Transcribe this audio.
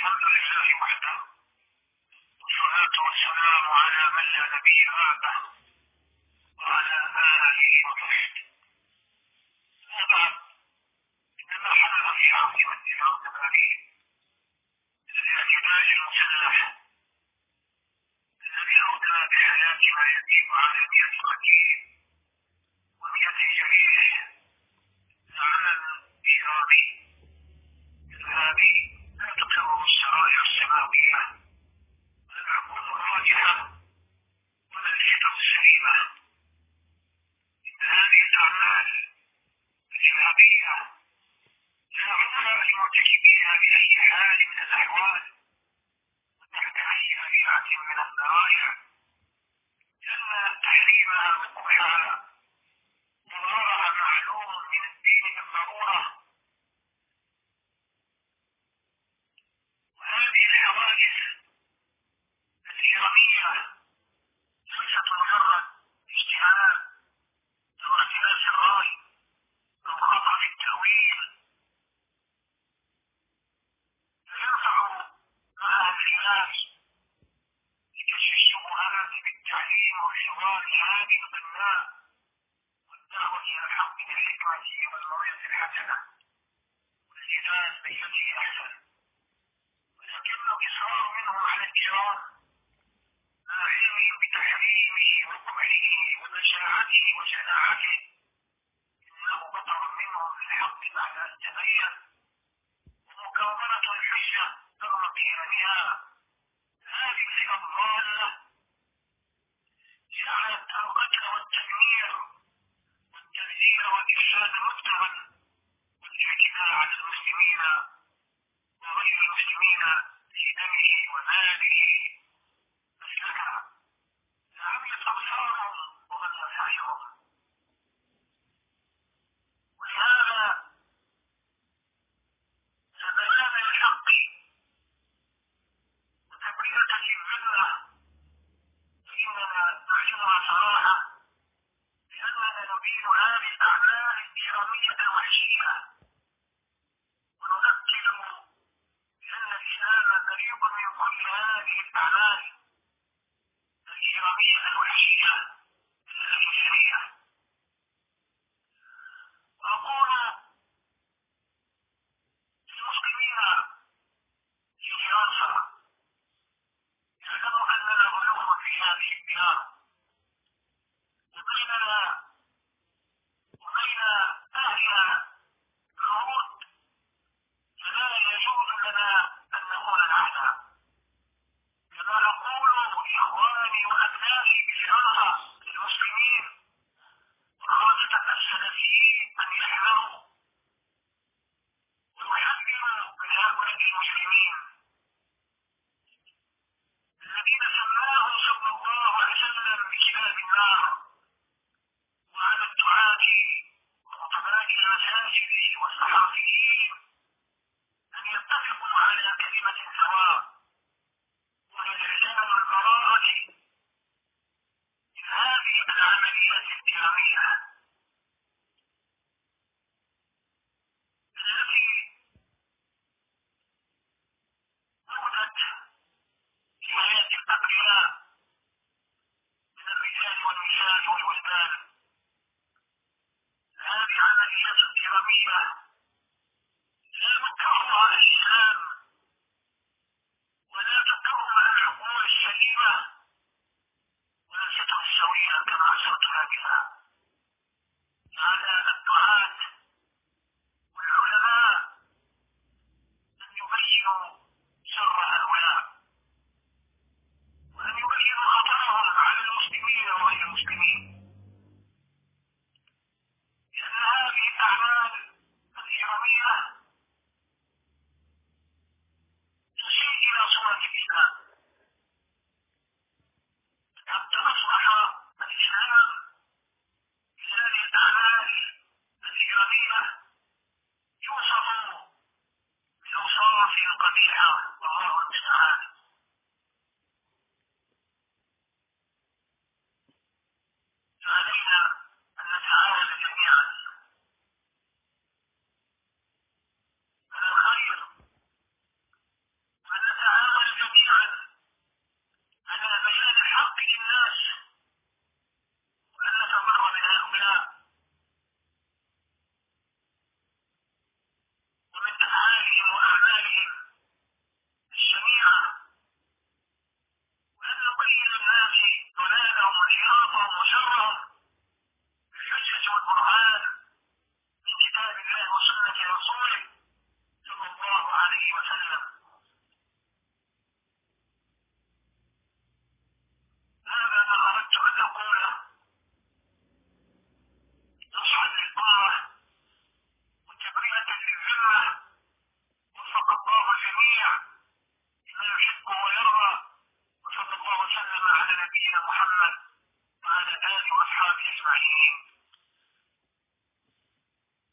الحمد لله وحده. والصلاة والسلام على من لا نبي بعده وعلى آله وصحبه. أما بعد إنما حدث في عاصمة الأرض الأمين الاعتداء المسلح الذي أودى بحياة ما يزيد على المئة قتيل ومئة جريح العمل إيراني إرهابي. لا تقره الشرائع السماوية. ولا العقول الراجحة ولا الفطر السليمة. إن هذه الأعمال الإرهابية لا عذر لمرتكبها بأي حال من الأحوال. وتحت أي ذريعة من الذرائع. لأن تحريمها وقوعها البناء والدعوة إلى الحق بالحكمة والموعظة الحسنة. هذه الأعمال الإجرامية الوحشية ونذكر بأن الإسلام بريء من كل هذه الأعمال. Haram أسويها كما أسرت هكذا هذا الدعاء